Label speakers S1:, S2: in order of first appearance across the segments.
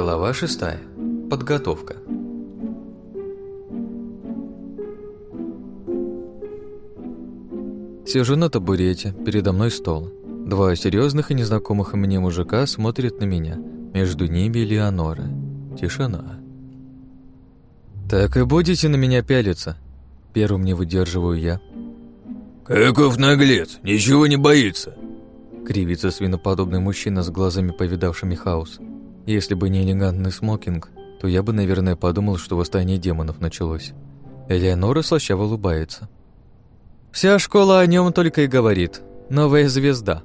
S1: Глава шестая. Подготовка. Сижу на табурете, передо мной стол. Два серьезных и незнакомых мне мужика смотрят на меня. Между ними Леонора. Тишина. «Так и будете на меня пялиться?» Первым не выдерживаю я.
S2: «Каков наглец! Ничего не боится!»
S1: Кривится свиноподобный мужчина с глазами, повидавшими хаос. Если бы не элегантный смокинг, то я бы, наверное, подумал, что восстание демонов началось. Элеонора слащаво улыбается. «Вся школа о нем только и говорит. Новая звезда».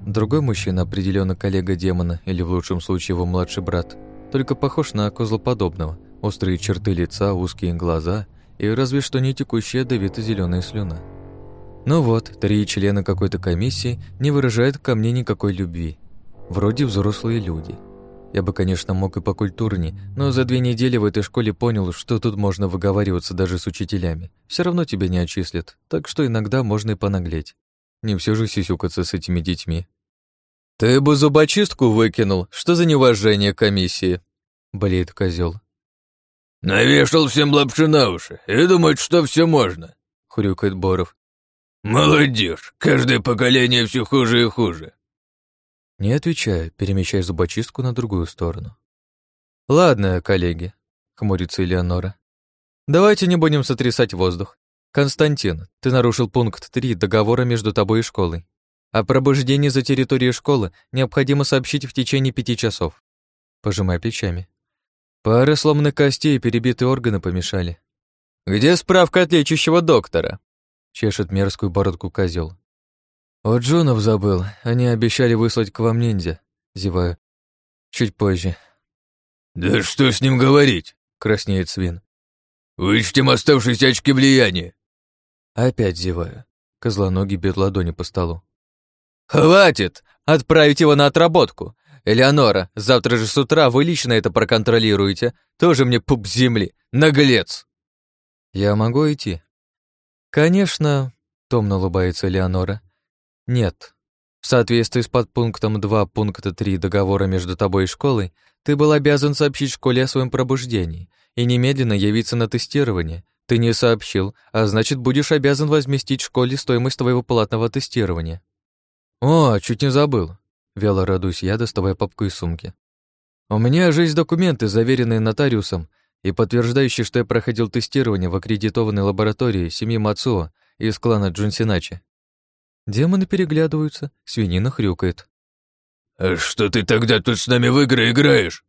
S1: Другой мужчина, определенно коллега демона, или в лучшем случае его младший брат, только похож на козлоподобного. Острые черты лица, узкие глаза и разве что не текущая давито зеленая слюна. Ну вот, три члена какой-то комиссии не выражают ко мне никакой любви. Вроде взрослые люди. Я бы, конечно, мог и покультурней, но за две недели в этой школе понял, что тут можно выговариваться даже с учителями. Все равно тебя не отчислят, так что иногда можно и понаглеть. Не все же сисюкаться с этими детьми. «Ты бы зубочистку выкинул, что за неуважение комиссии?» — болеет козел.
S2: «Навешал всем лапши на уши и думает, что все можно», —
S1: хрюкает Боров.
S2: «Молодежь, каждое поколение все хуже и хуже».
S1: Не отвечаю, перемещая зубочистку на другую сторону. «Ладно, коллеги», — хмурится Элеонора. «Давайте не будем сотрясать воздух. Константин, ты нарушил пункт 3 договора между тобой и школой. О пробуждении за территорией школы необходимо сообщить в течение пяти часов». Пожимай плечами. Пара сломанных костей и перебитые органы помешали. «Где справка от лечащего доктора?» Чешет мерзкую бородку козел. «О Джонов забыл. Они обещали выслать к вам ниндзя». Зеваю. «Чуть позже».
S2: «Да что с ним говорить?» — краснеет свин. «Вычтем оставшиеся очки влияния».
S1: Опять зеваю. Козлоногий бьет ладони по столу.
S3: «Хватит! Отправить его на отработку! «Элеонора, завтра же с утра вы лично это проконтролируете. Тоже мне пуп земли. Наглец!»
S1: «Я могу идти?» «Конечно», — томно улыбается Элеонора. «Нет. В соответствии с подпунктом 2 пункта 3 договора между тобой и школой, ты был обязан сообщить школе о своем пробуждении и немедленно явиться на тестирование. Ты не сообщил, а значит, будешь обязан возместить школе стоимость твоего платного тестирования». «О, чуть не забыл. Вяло радуюсь я, доставая папку из сумки. У меня же есть документы, заверенные нотариусом и подтверждающие, что я проходил тестирование в аккредитованной лаборатории семьи Мацуо из клана Джунсиначи. Демоны переглядываются, свинина хрюкает.
S2: «А что ты тогда тут с нами в игры играешь?»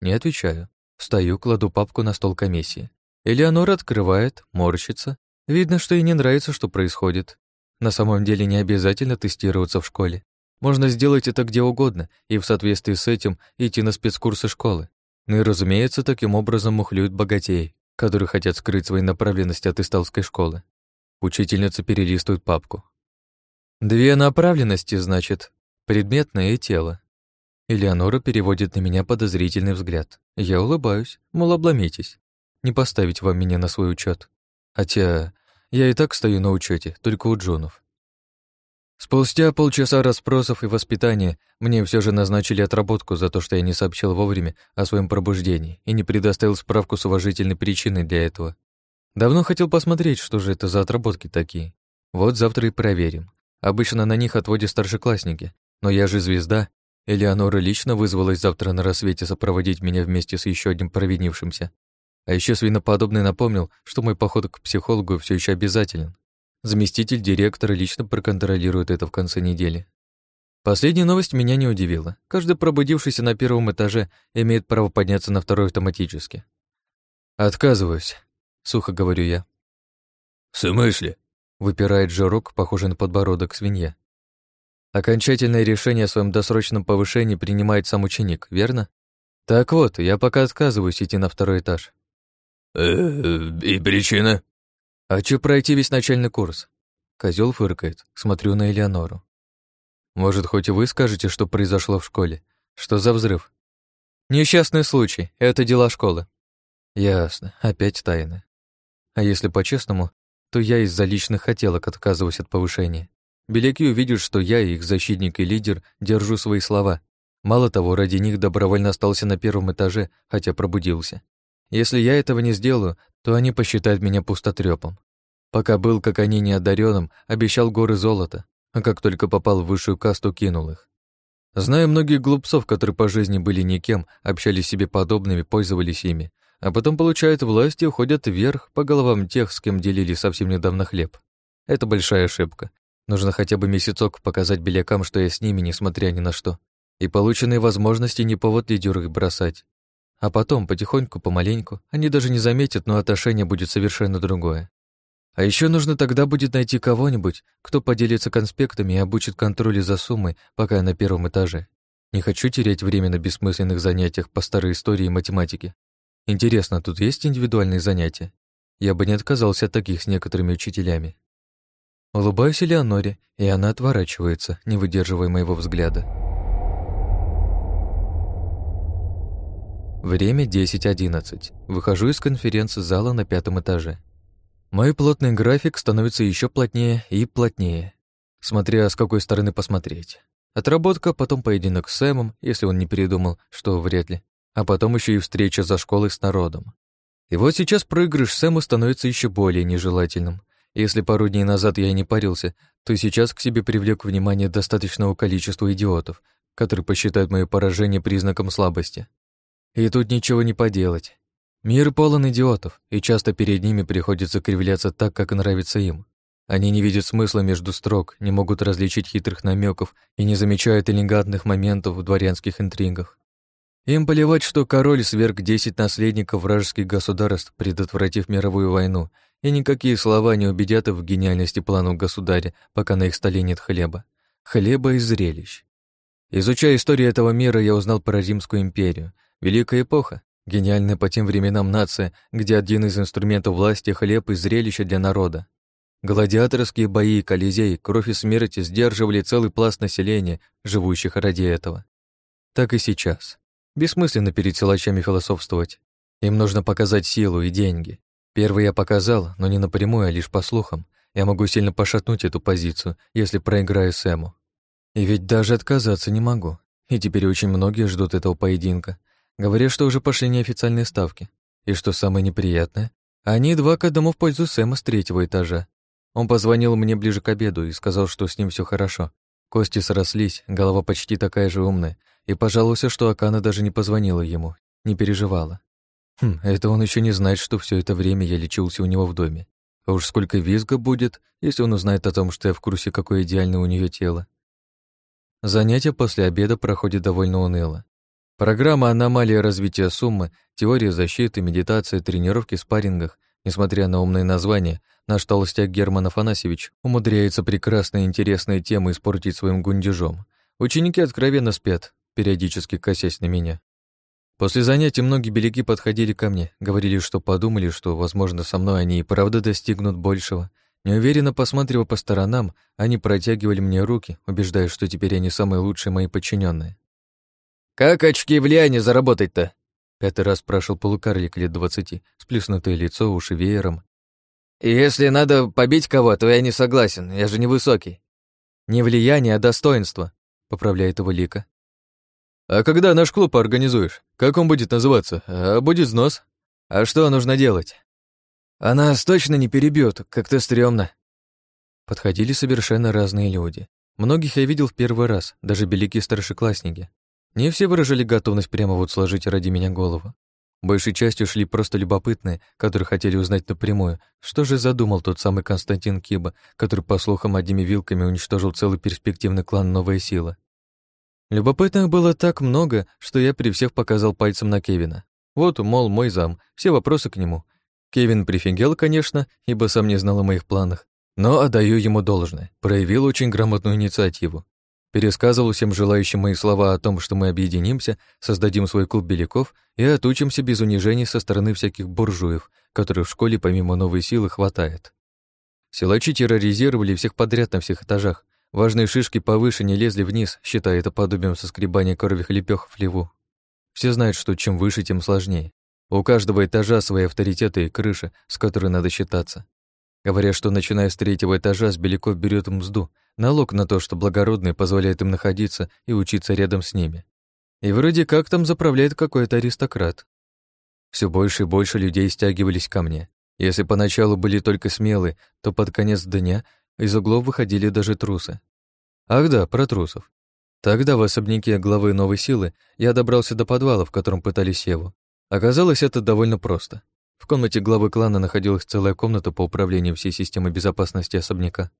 S1: Не отвечаю. Встаю, кладу папку на стол комиссии. Элеонора открывает, морщится. Видно, что ей не нравится, что происходит. На самом деле не обязательно тестироваться в школе. Можно сделать это где угодно и в соответствии с этим идти на спецкурсы школы. Ну и, разумеется, таким образом мухлюют богатеи, которые хотят скрыть свои направленности от исталской школы. Учительница перелистывает папку. «Две направленности, значит, предметное и тело». Элеонора переводит на меня подозрительный взгляд. Я улыбаюсь, мол, обломитесь. Не поставить вам меня на свой учет. Хотя я и так стою на учете, только у Джонов. Спустя полчаса расспросов и воспитания мне все же назначили отработку за то, что я не сообщил вовремя о своем пробуждении и не предоставил справку с уважительной причиной для этого. Давно хотел посмотреть, что же это за отработки такие. Вот завтра и проверим. Обычно на них отводят старшеклассники, но я же звезда. Элеонора лично вызвалась завтра на рассвете сопроводить меня вместе с еще одним провинившимся. А еще свиноподобный напомнил, что мой поход к психологу все еще обязателен. Заместитель директора лично проконтролирует это в конце недели. Последняя новость меня не удивила. Каждый пробудившийся на первом этаже имеет право подняться на второй автоматически. «Отказываюсь», — сухо говорю я.
S2: «В смысле?»
S1: — выпирает жирок, похожий на подбородок свинья. Окончательное решение о своем досрочном повышении принимает сам ученик, верно? Так вот, я пока отказываюсь идти на второй этаж.
S2: «Э, и причина?»
S1: «Хочу пройти весь начальный курс». Козел фыркает, смотрю на Элеонору. «Может, хоть и вы скажете, что произошло в школе? Что за взрыв?» «Несчастный случай, это дела школы». «Ясно, опять тайны. А если по-честному, то я из-за личных хотелок отказываюсь от повышения. Беляки увидят, что я, их защитник и лидер, держу свои слова. Мало того, ради них добровольно остался на первом этаже, хотя пробудился. Если я этого не сделаю, то они посчитают меня пустотрёпом. Пока был, как они, неодаренным, обещал горы золота, а как только попал в высшую касту, кинул их. Знаю многих глупцов, которые по жизни были никем, общались себе подобными, пользовались ими, а потом получают власть и уходят вверх по головам тех, с кем делили совсем недавно хлеб. Это большая ошибка. Нужно хотя бы месяцок показать белякам, что я с ними, несмотря ни на что. И полученные возможности не повод лидер их бросать. А потом, потихоньку, помаленьку, они даже не заметят, но отношение будет совершенно другое. А еще нужно тогда будет найти кого-нибудь, кто поделится конспектами и обучит контролю за суммой, пока я на первом этаже. Не хочу терять время на бессмысленных занятиях по старой истории и математике. Интересно, тут есть индивидуальные занятия? Я бы не отказался от таких с некоторыми учителями. Улыбаюсь Элеоноре, и она отворачивается, не выдерживая моего взгляда. Время 10.11. Выхожу из конференц-зала на пятом этаже. Мой плотный график становится еще плотнее и плотнее, смотря с какой стороны посмотреть. Отработка, потом поединок с Сэмом, если он не передумал, что вряд ли, а потом еще и встреча за школой с народом. И вот сейчас проигрыш Сэму становится еще более нежелательным. Если пару дней назад я и не парился, то сейчас к себе привлек внимание достаточного количества идиотов, которые посчитают мое поражение признаком слабости. И тут ничего не поделать. Мир полон идиотов, и часто перед ними приходится кривляться так, как нравится им. Они не видят смысла между строк, не могут различить хитрых намеков и не замечают элегантных моментов в дворянских интригах. Им поливать, что король сверг десять наследников вражеских государств, предотвратив мировую войну, и никакие слова не убедят их в гениальности планов государя, пока на их столе нет хлеба. Хлеба и зрелищ. Изучая историю этого мира, я узнал про Римскую империю. Великая эпоха, Гениальная по тем временам нация, где один из инструментов власти — хлеб и зрелище для народа. Гладиаторские бои, колизей, кровь и смерть сдерживали целый пласт населения, живущих ради этого. Так и сейчас. Бессмысленно перед силачами философствовать. Им нужно показать силу и деньги. Первый я показал, но не напрямую, а лишь по слухам. Я могу сильно пошатнуть эту позицию, если проиграю Сэму. И ведь даже отказаться не могу. И теперь очень многие ждут этого поединка. Говорят, что уже пошли неофициальные ставки. И что самое неприятное, они два к одному в пользу Сэма с третьего этажа. Он позвонил мне ближе к обеду и сказал, что с ним все хорошо. Кости срослись, голова почти такая же умная, и пожаловался, что Акана даже не позвонила ему, не переживала. Хм, это он еще не знает, что все это время я лечился у него в доме. А уж сколько визга будет, если он узнает о том, что я в курсе, какое идеальное у нее тело. Занятие после обеда проходит довольно уныло. Программа «Аномалия развития суммы», теория защиты, медитация, тренировки спаррингах. Несмотря на умные названия, наш толстяк Герман Афанасьевич умудряется прекрасные и интересные темы испортить своим гундежом. Ученики откровенно спят, периодически косясь на меня. После занятий многие беляки подходили ко мне, говорили, что подумали, что, возможно, со мной они и правда достигнут большего. Неуверенно посматривая по сторонам, они протягивали мне руки, убеждая, что теперь они самые лучшие мои подчиненные. «Как очки влияния заработать-то?» Пятый раз спрашивал полукарлик лет двадцати, сплюснутое лицо, уши веером. «Если надо побить кого, то я не согласен, я же невысокий». «Не влияние, а достоинство», — поправляет его Лика. «А когда наш клуб организуешь? Как он будет называться? А будет снос? А что нужно делать?» «А нас точно не перебьет, как-то стрёмно». Подходили совершенно разные люди. Многих я видел в первый раз, даже великие старшеклассники. Не все выражали готовность прямо вот сложить ради меня голову. Большей частью шли просто любопытные, которые хотели узнать напрямую, что же задумал тот самый Константин Киба, который, по слухам, одними вилками уничтожил целый перспективный клан «Новая сила». Любопытных было так много, что я при всех показал пальцем на Кевина. Вот, мол, мой зам, все вопросы к нему. Кевин прифигел, конечно, ибо сам не знал о моих планах, но отдаю ему должное, проявил очень грамотную инициативу. Пересказывал всем желающим мои слова о том, что мы объединимся, создадим свой клуб беляков и отучимся без унижений со стороны всяких буржуев, которых в школе помимо новой силы хватает. Силачи терроризировали всех подряд на всех этажах. Важные шишки повыше не лезли вниз, считая это подобием соскребания коровьих лепёх в леву. Все знают, что чем выше, тем сложнее. У каждого этажа свои авторитеты и крыша, с которой надо считаться. Говорят, что начиная с третьего этажа с беляков берет мзду, налог на то, что благородные позволяют им находиться и учиться рядом с ними. И вроде как там заправляет какой-то аристократ. Все больше и больше людей стягивались ко мне. Если поначалу были только смелые, то под конец дня из углов выходили даже трусы. Ах да, про трусов. Тогда в особняке главы новой силы я добрался до подвала, в котором пытались Севу. Оказалось, это довольно просто. В комнате главы клана находилась целая комната по управлению всей системой безопасности особняка.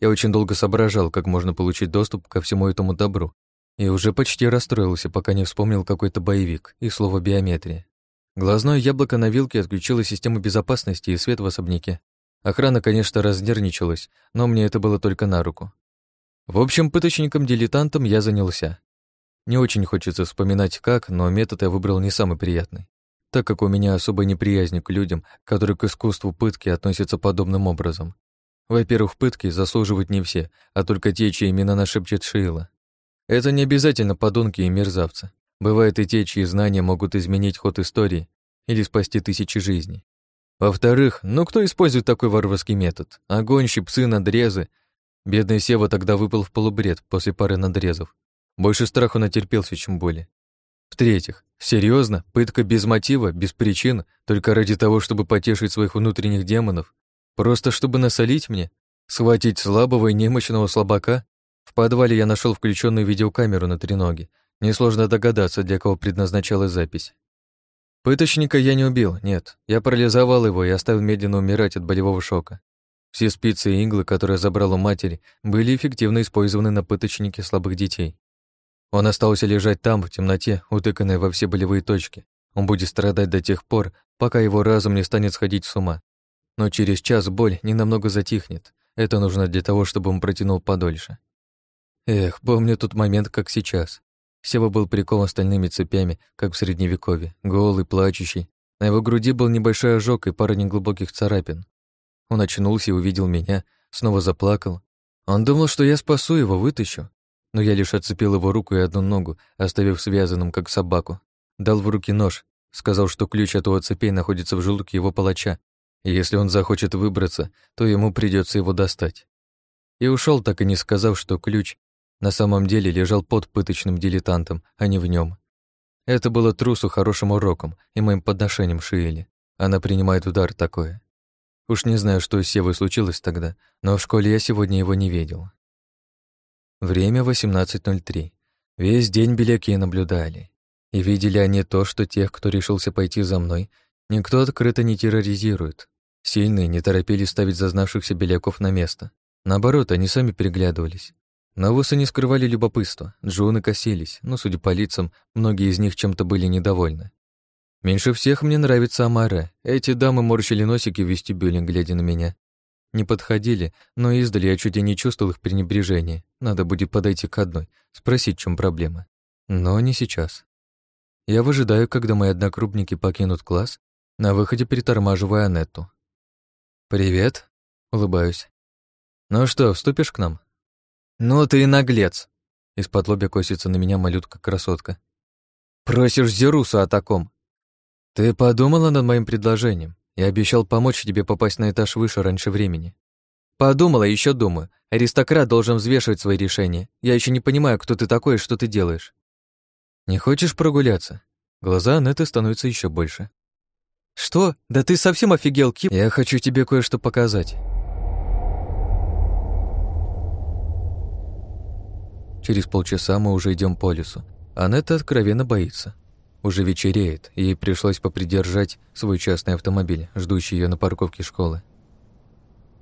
S1: Я очень долго соображал, как можно получить доступ ко всему этому добру, и уже почти расстроился, пока не вспомнил какой-то боевик и слово «биометрия». Глазное яблоко на вилке отключило систему безопасности и свет в особняке. Охрана, конечно, разнервничалась, но мне это было только на руку. В общем, пыточником-дилетантом я занялся. Не очень хочется вспоминать как, но метод я выбрал не самый приятный, так как у меня особая неприязнь к людям, которые к искусству пытки относятся подобным образом. Во-первых, пытки заслуживают не все, а только те, чьи имена нашепчет Шейла. Это не обязательно подонки и мерзавцы. Бывают и те, чьи знания могут изменить ход истории или спасти тысячи жизней. Во-вторых, ну кто использует такой варварский метод? Огонь, псы, надрезы Бедный Сева тогда выпал в полубред после пары надрезов. Больше страху натерпелся, чем боли. В-третьих, серьезно, пытка без мотива, без причин, только ради того, чтобы потешить своих внутренних демонов? Просто чтобы насолить мне? Схватить слабого и немощного слабака? В подвале я нашел включенную видеокамеру на треноге. Несложно догадаться, для кого предназначалась запись. Пыточника я не убил, нет. Я парализовал его и оставил медленно умирать от болевого шока. Все спицы и иглы, которые забрал у матери, были эффективно использованы на пыточнике слабых детей. Он остался лежать там, в темноте, утыканный во все болевые точки. Он будет страдать до тех пор, пока его разум не станет сходить с ума. Но через час боль ненамного затихнет. Это нужно для того, чтобы он протянул подольше. Эх, помню тот момент, как сейчас. Сева был прикован стальными цепями, как в Средневековье, голый, плачущий. На его груди был небольшой ожог и пара неглубоких царапин. Он очнулся и увидел меня, снова заплакал. Он думал, что я спасу его, вытащу. Но я лишь отцепил его руку и одну ногу, оставив связанным, как собаку. Дал в руки нож, сказал, что ключ от его цепей находится в желудке его палача, и если он захочет выбраться, то ему придется его достать. И ушел, так и не сказав, что ключ на самом деле лежал под пыточным дилетантом, а не в нем. Это было трусу хорошим уроком и моим подношением Шиэли. Она принимает удар такое. Уж не знаю, что с Севой случилось тогда, но в школе я сегодня его не видел. Время 18.03. Весь день беляки наблюдали. И видели они то, что тех, кто решился пойти за мной, никто открыто не терроризирует. Сильные не торопились ставить зазнавшихся беляков на место. Наоборот, они сами переглядывались. Навусы не скрывали любопытства, джуны косились, но, судя по лицам, многие из них чем-то были недовольны. Меньше всех мне нравится Амара. Эти дамы морщили носики в вестибюле, глядя на меня. Не подходили, но издали я чуть и не чувствовал их пренебрежения. Надо будет подойти к одной, спросить, в чем проблема. Но не сейчас. Я выжидаю, когда мои однокрупники покинут класс, на выходе притормаживая Анетту. «Привет», — улыбаюсь. «Ну что, вступишь к нам?» «Ну ты и наглец!» Из-под лобя косится на меня малютка-красотка. «Просишь Зерусу о таком!» «Ты подумала над моим предложением? Я обещал помочь тебе попасть на этаж выше раньше времени». «Подумала, еще думаю. Аристократ должен взвешивать свои решения. Я еще не понимаю, кто ты такой и что ты делаешь». «Не хочешь прогуляться?» Глаза Анетты становятся еще больше. «Что? Да ты совсем офигел, Кип?» «Я хочу тебе кое-что показать». Через полчаса мы уже идем по лесу. Анетта откровенно боится. Уже вечереет, и ей пришлось попридержать свой частный автомобиль, ждущий ее на парковке школы.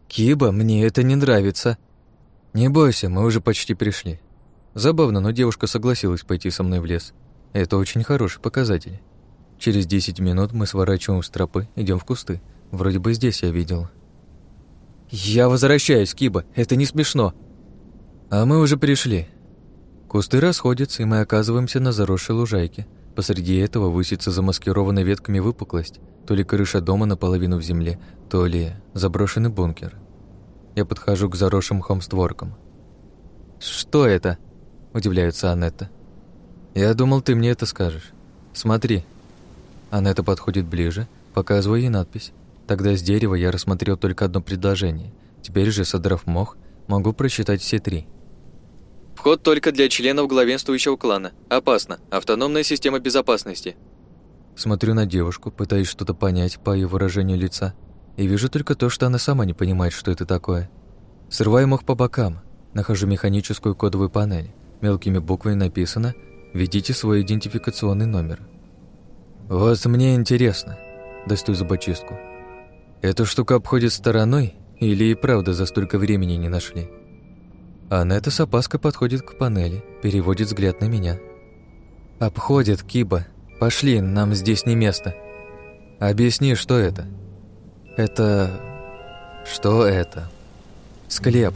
S1: «Киба, мне это не нравится». «Не бойся, мы уже почти пришли». Забавно, но девушка согласилась пойти со мной в лес. Это очень хороший показатель. Через 10 минут мы сворачиваем с тропы, идем в кусты. Вроде бы здесь я видел. «Я возвращаюсь, Киба, это не смешно». «А мы уже пришли». Кусты расходятся, и мы оказываемся на заросшей лужайке – Посреди этого высится замаскированная ветками выпуклость, то ли крыша дома наполовину в земле, то ли заброшенный бункер. Я подхожу к заросшим мхом створкам. «Что это?» – удивляется Анетта. «Я думал, ты мне это скажешь. Смотри». Анетта подходит ближе, показывая ей надпись. Тогда с дерева я рассмотрел только одно предложение. Теперь же, содрав мох, могу прочитать все три.
S3: Вход только для членов главенствующего клана. Опасно. Автономная система безопасности.
S1: Смотрю на девушку, пытаясь что-то понять по ее выражению лица, и вижу только то, что она сама не понимает, что это такое. Срываю мох по бокам, нахожу механическую кодовую панель. Мелкими буквами написано «Введите свой идентификационный номер». Вот мне интересно. Достаю зубочистку. Эту штуку обходит стороной или и правда за столько времени не нашли? Анетта с опаской подходит к панели, переводит взгляд на меня. «Обходит, Киба. Пошли, нам здесь не место. Объясни, что это?» «Это... что это?» «Склеп»,